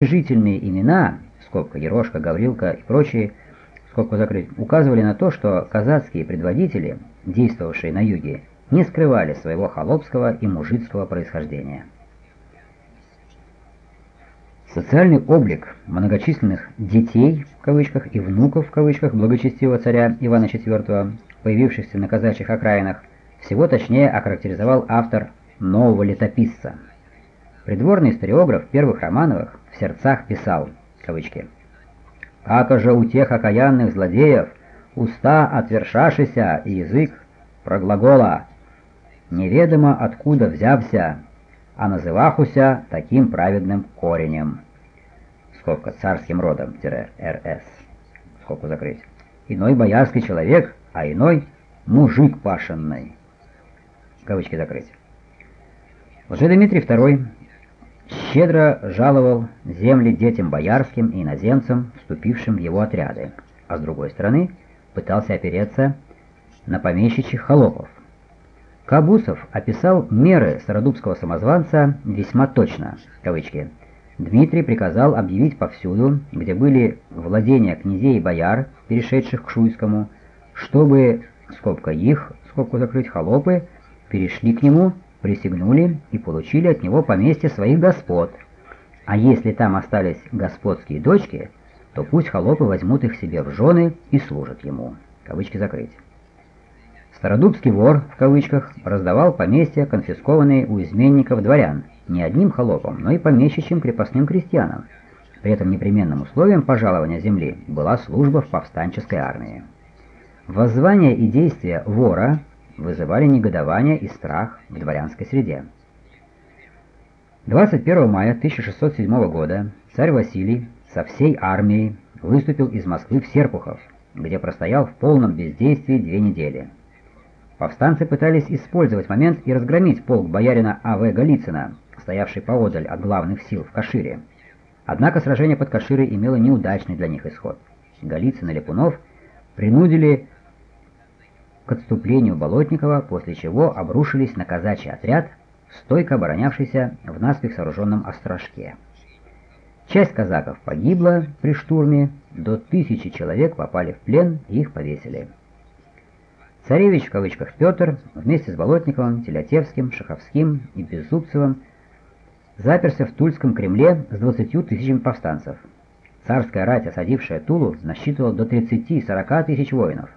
Жительные имена, скобка Ерошка, Гаврилка и прочие, скобку закрыть, указывали на то, что казацкие предводители, действовавшие на юге, не скрывали своего холопского и мужицкого происхождения. Социальный облик многочисленных «детей» в кавычках и «внуков» в кавычках благочестивого царя Ивана IV, появившихся на казачьих окраинах, всего точнее охарактеризовал автор «Нового летописца». Придворный историограф первых Романовых в сердцах писал, кавычки, «Ака же у тех окаянных злодеев уста отвершашися и язык проглагола, неведомо откуда взявся, а называхуся таким праведным коренем. Скобка царским родом-РС. Скобку закрыть. Иной боярский человек, а иной мужик пашенный. Кавычки закрыть. Лжедмитрий II щедро жаловал земли детям боярским и иноземцам, вступившим в его отряды, а с другой стороны пытался опереться на помещичьих холопов, Кабусов описал меры стародубского самозванца весьма точно. Кавычки. Дмитрий приказал объявить повсюду, где были владения князей и бояр, перешедших к Шуйскому, чтобы, скобка их, скобку закрыть, холопы, перешли к нему, присягнули и получили от него поместье своих господ. А если там остались господские дочки, то пусть холопы возьмут их себе в жены и служат ему. Кавычки закрыть. Стародубский вор, в кавычках, раздавал поместья, конфискованные у изменников дворян, не одним холопам, но и помещичьим крепостным крестьянам. При этом непременным условием пожалования земли была служба в повстанческой армии. Воззвания и действия вора вызывали негодование и страх в дворянской среде. 21 мая 1607 года царь Василий со всей армией выступил из Москвы в Серпухов, где простоял в полном бездействии две недели. Повстанцы пытались использовать момент и разгромить полк боярина А.В. Голицына, стоявший поодаль от главных сил в Кашире. Однако сражение под Каширой имело неудачный для них исход. Голицын и Лепунов принудили к отступлению Болотникова, после чего обрушились на казачий отряд, стойко оборонявшийся в наспех сооруженном острожке. Часть казаков погибла при штурме, до тысячи человек попали в плен и их повесили. Царевич, в кавычках, Петр, вместе с Болотниковым, Телятевским, Шаховским и Беззубцевым заперся в Тульском Кремле с 20 тысячами повстанцев. Царская рать, осадившая Тулу, насчитывала до 30-40 тысяч воинов.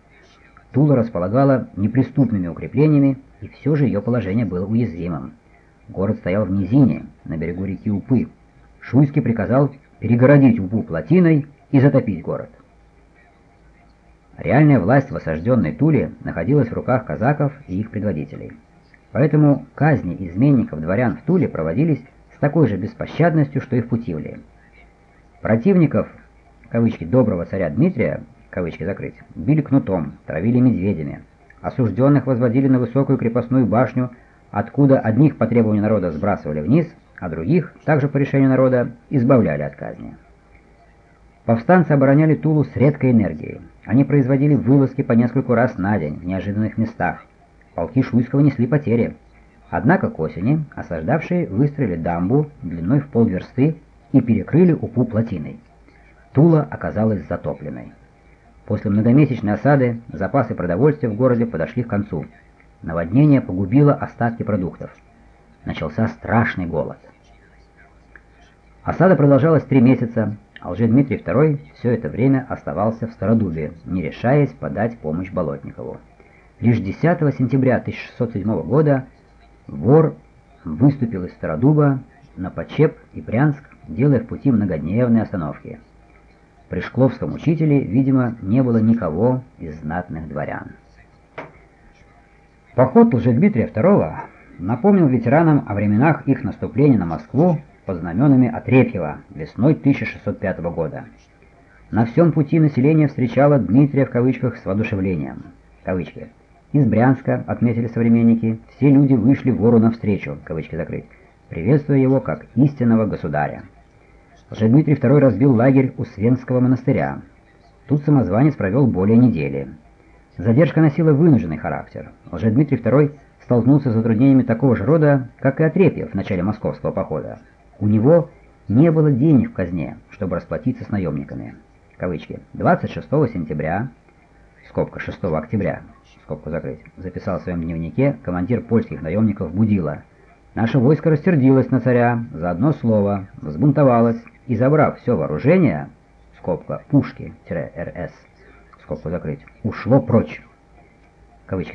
Тула располагала неприступными укреплениями, и все же ее положение было уязвимым. Город стоял в низине, на берегу реки Упы. Шуйский приказал перегородить Упу плотиной и затопить город. Реальная власть в осажденной Туле находилась в руках казаков и их предводителей. Поэтому казни изменников-дворян в Туле проводились с такой же беспощадностью, что и в Путивле. Противников, кавычки, доброго царя Дмитрия, кавычки закрыть, били кнутом, травили медведями. Осужденных возводили на высокую крепостную башню, откуда одних по требованию народа сбрасывали вниз, а других, также по решению народа, избавляли от казни. Повстанцы обороняли Тулу с редкой энергией. Они производили вылазки по нескольку раз на день в неожиданных местах. Полки Шуйского несли потери. Однако к осени осаждавшие выстроили дамбу длиной в полверсты и перекрыли Упу плотиной. Тула оказалась затопленной. После многомесячной осады запасы продовольствия в городе подошли к концу. Наводнение погубило остатки продуктов. Начался страшный голод. Осада продолжалась три месяца, а Лжедмитрий II все это время оставался в Стародубе, не решаясь подать помощь Болотникову. Лишь 10 сентября 1607 года вор выступил из Стародуба на Почеп и Брянск, делая в пути многодневные остановки. При Шкловском учителе, видимо, не было никого из знатных дворян. Поход Лжедмитрия II напомнил ветеранам о временах их наступления на Москву под знаменами Отрепьева весной 1605 года. На всем пути население встречало Дмитрия в кавычках с воодушевлением. Кавычки. Из Брянска, отметили современники, все люди вышли вору навстречу, кавычки закрыть, приветствуя его как истинного государя. Лжедмитрий II разбил лагерь у Свенского монастыря. Тут самозванец провел более недели. Задержка носила вынужденный характер. Лжедмитрий II столкнулся с затруднениями такого же рода, как и Отрепьев в начале московского похода. У него Не было денег в казне, чтобы расплатиться с наемниками. Кавычки. 26 сентября, скобка 6 октября, скобку закрыть, записал в своем дневнике командир польских наемников Будила. Наше войско рассердилось на царя за одно слово, взбунтовалось и, забрав все вооружение, скобка пушки-РС, скобку закрыть, ушло прочь. Кавычки